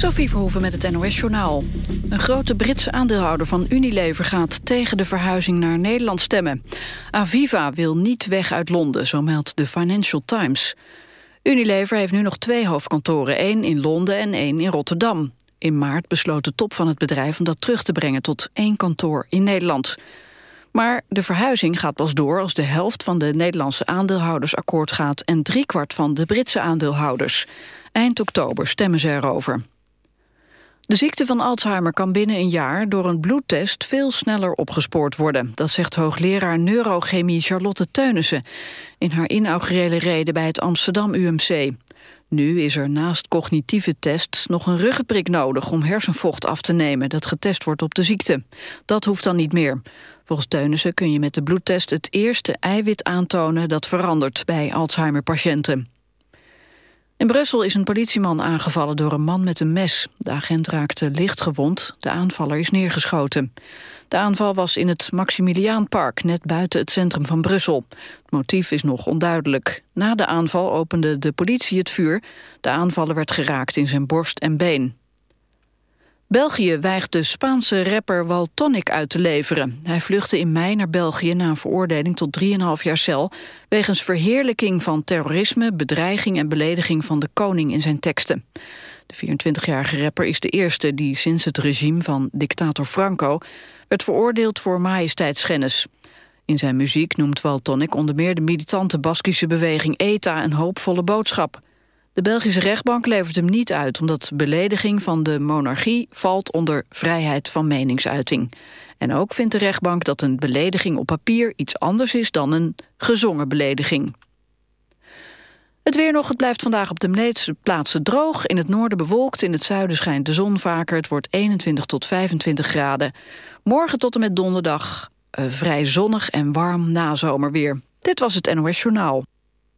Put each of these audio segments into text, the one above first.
Sophie Verhoeven met het NOS-journaal. Een grote Britse aandeelhouder van Unilever gaat tegen de verhuizing naar Nederland stemmen. Aviva wil niet weg uit Londen, zo meldt de Financial Times. Unilever heeft nu nog twee hoofdkantoren, één in Londen en één in Rotterdam. In maart besloot de top van het bedrijf om dat terug te brengen tot één kantoor in Nederland. Maar de verhuizing gaat pas door als de helft van de Nederlandse aandeelhouders akkoord gaat en driekwart van de Britse aandeelhouders. Eind oktober stemmen ze erover. De ziekte van Alzheimer kan binnen een jaar door een bloedtest veel sneller opgespoord worden. Dat zegt hoogleraar neurochemie Charlotte Teunissen in haar inaugurele reden bij het Amsterdam UMC. Nu is er naast cognitieve tests nog een ruggenprik nodig om hersenvocht af te nemen dat getest wordt op de ziekte. Dat hoeft dan niet meer. Volgens Teunissen kun je met de bloedtest het eerste eiwit aantonen dat verandert bij Alzheimer-patiënten. In Brussel is een politieman aangevallen door een man met een mes. De agent raakte licht gewond, de aanvaller is neergeschoten. De aanval was in het Maximiliaanpark, net buiten het centrum van Brussel. Het motief is nog onduidelijk. Na de aanval opende de politie het vuur. De aanvaller werd geraakt in zijn borst en been. België weigt de Spaanse rapper Waltonic uit te leveren. Hij vluchtte in mei naar België na een veroordeling tot 3,5 jaar cel... wegens verheerlijking van terrorisme, bedreiging en belediging van de koning in zijn teksten. De 24-jarige rapper is de eerste die sinds het regime van dictator Franco... werd veroordeeld voor majesteitsschennis. In zijn muziek noemt Waltonic onder meer de militante Baskische beweging ETA een hoopvolle boodschap... De Belgische rechtbank levert hem niet uit... omdat belediging van de monarchie valt onder vrijheid van meningsuiting. En ook vindt de rechtbank dat een belediging op papier iets anders is... dan een gezongen belediging. Het weer nog, het blijft vandaag op de meeste plaatsen droog. In het noorden bewolkt, in het zuiden schijnt de zon vaker. Het wordt 21 tot 25 graden. Morgen tot en met donderdag uh, vrij zonnig en warm nazomerweer. Dit was het NOS Journaal.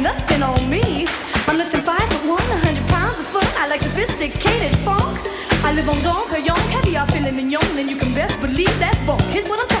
nothing on me. I'm less than five foot one, a hundred pounds of fun. I like sophisticated funk. I live on Don Perignon, caviar, filet mignon, and you can best believe that's funk. Here's what I'm.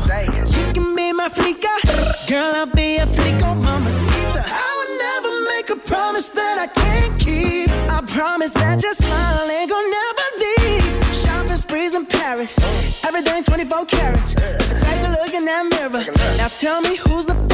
girl. You can be my flica. Girl, I'll be a flico mamacita. I would never make a promise that I can't keep. I promise that your smile ain't gonna never leave. Shopping sprees in Paris. Everything 24 carats. Take a look in that mirror. Now tell me who's the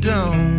Don't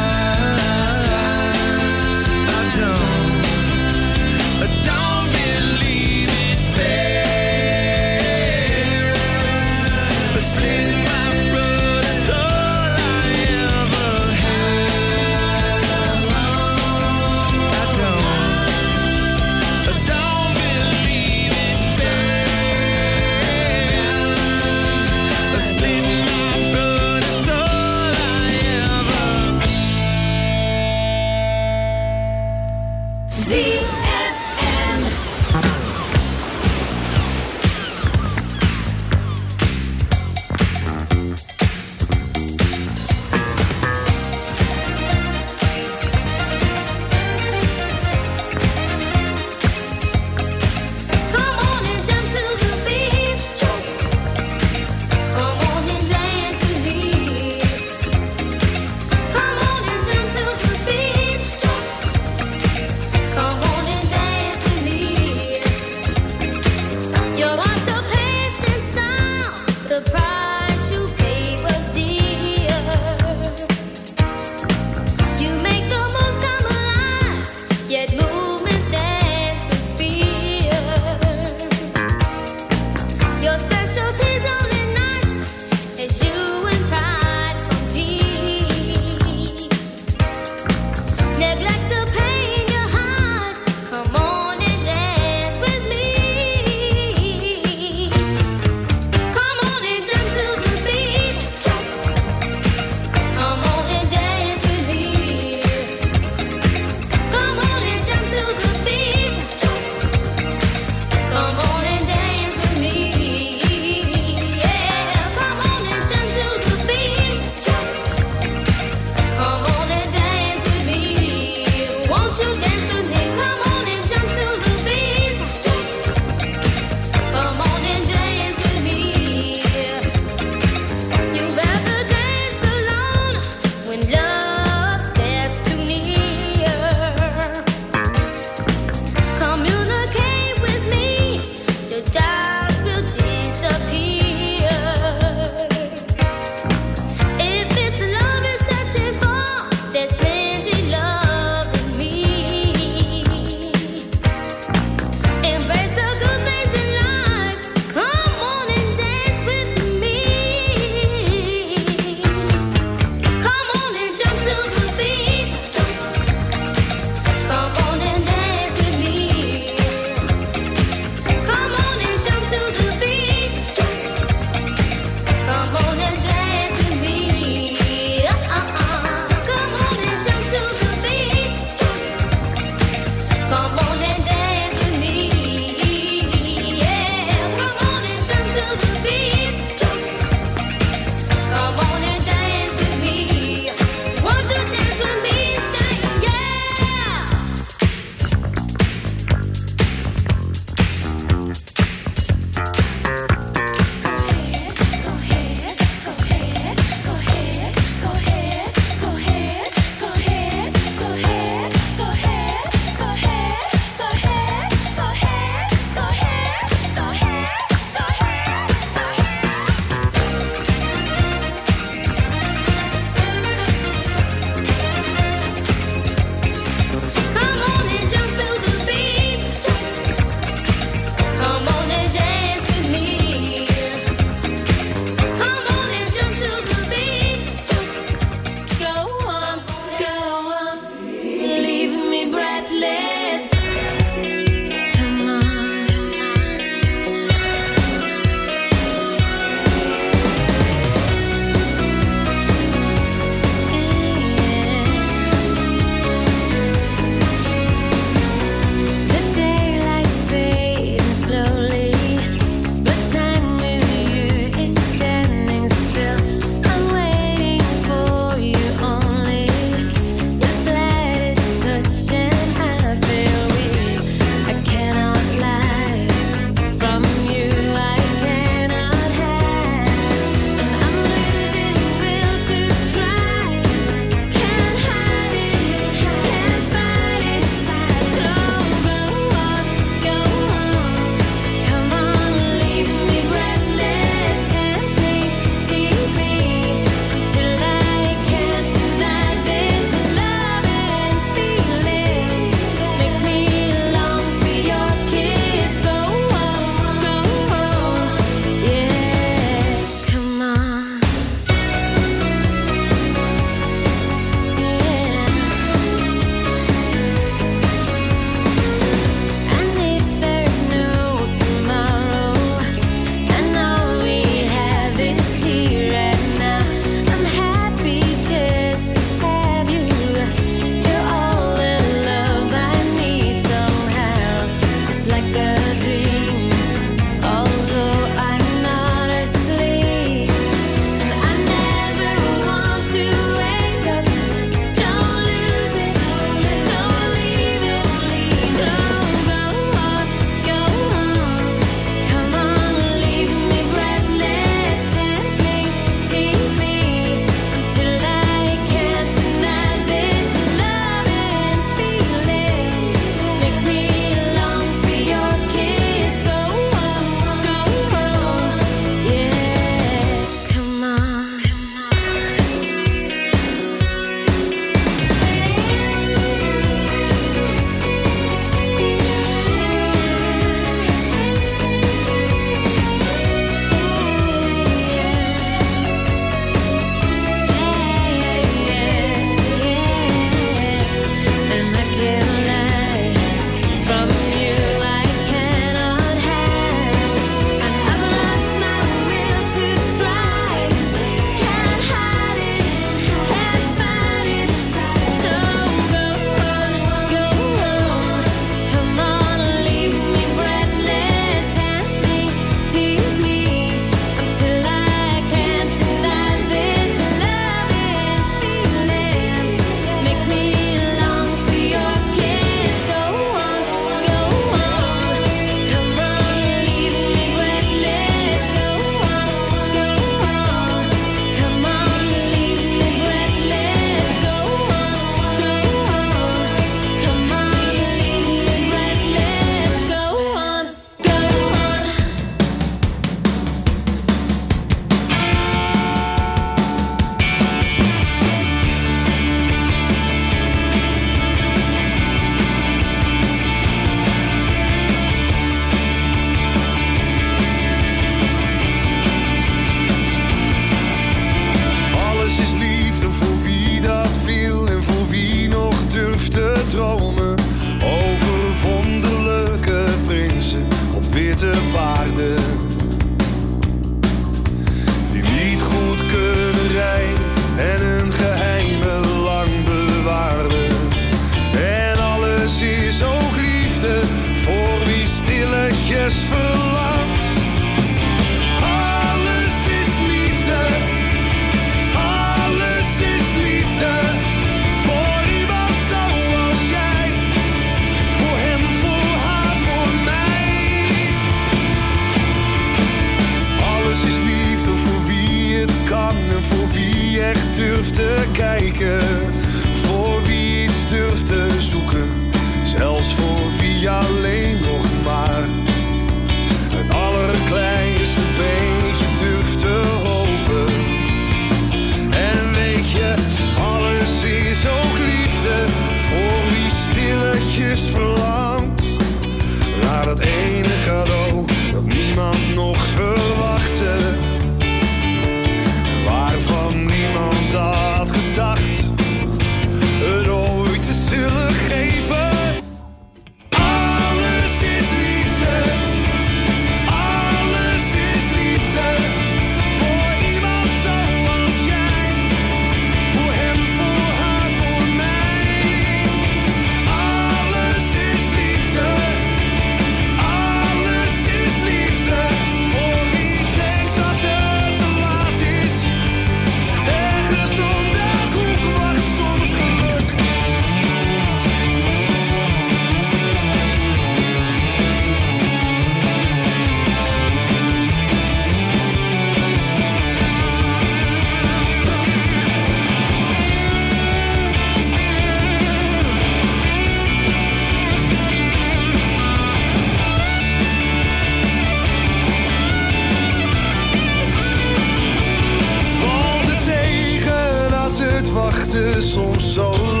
soms zo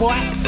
boy.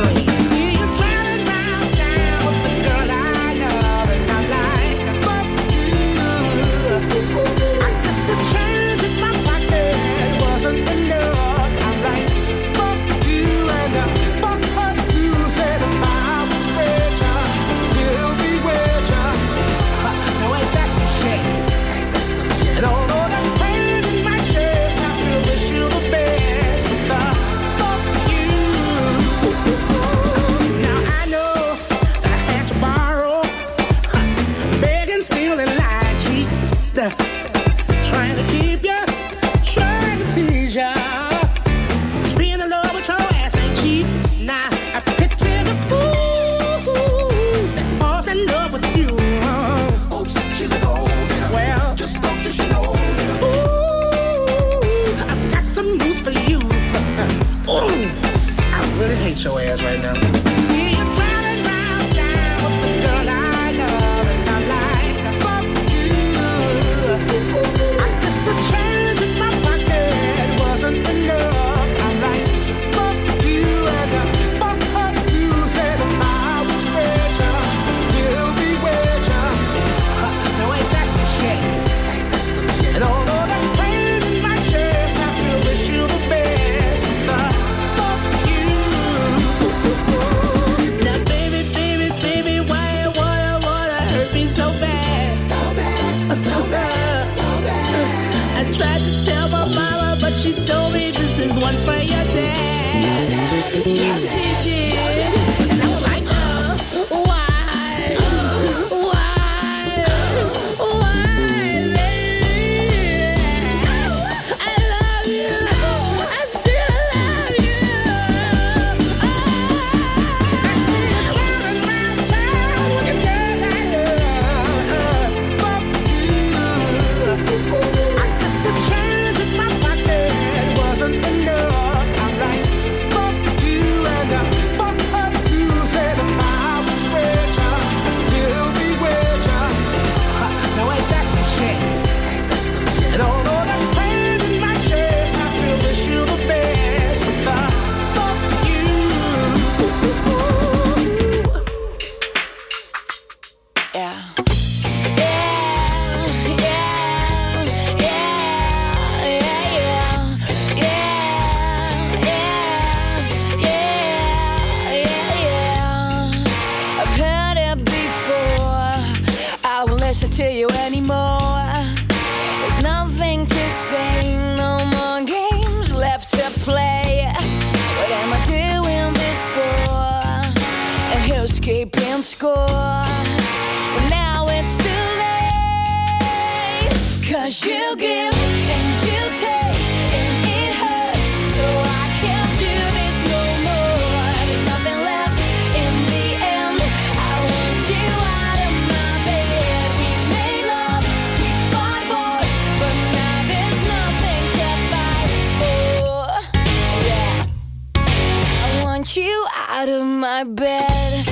Tried to tell my mama, but she told me this is one for your dad. Yeah, she did. you out of my bed.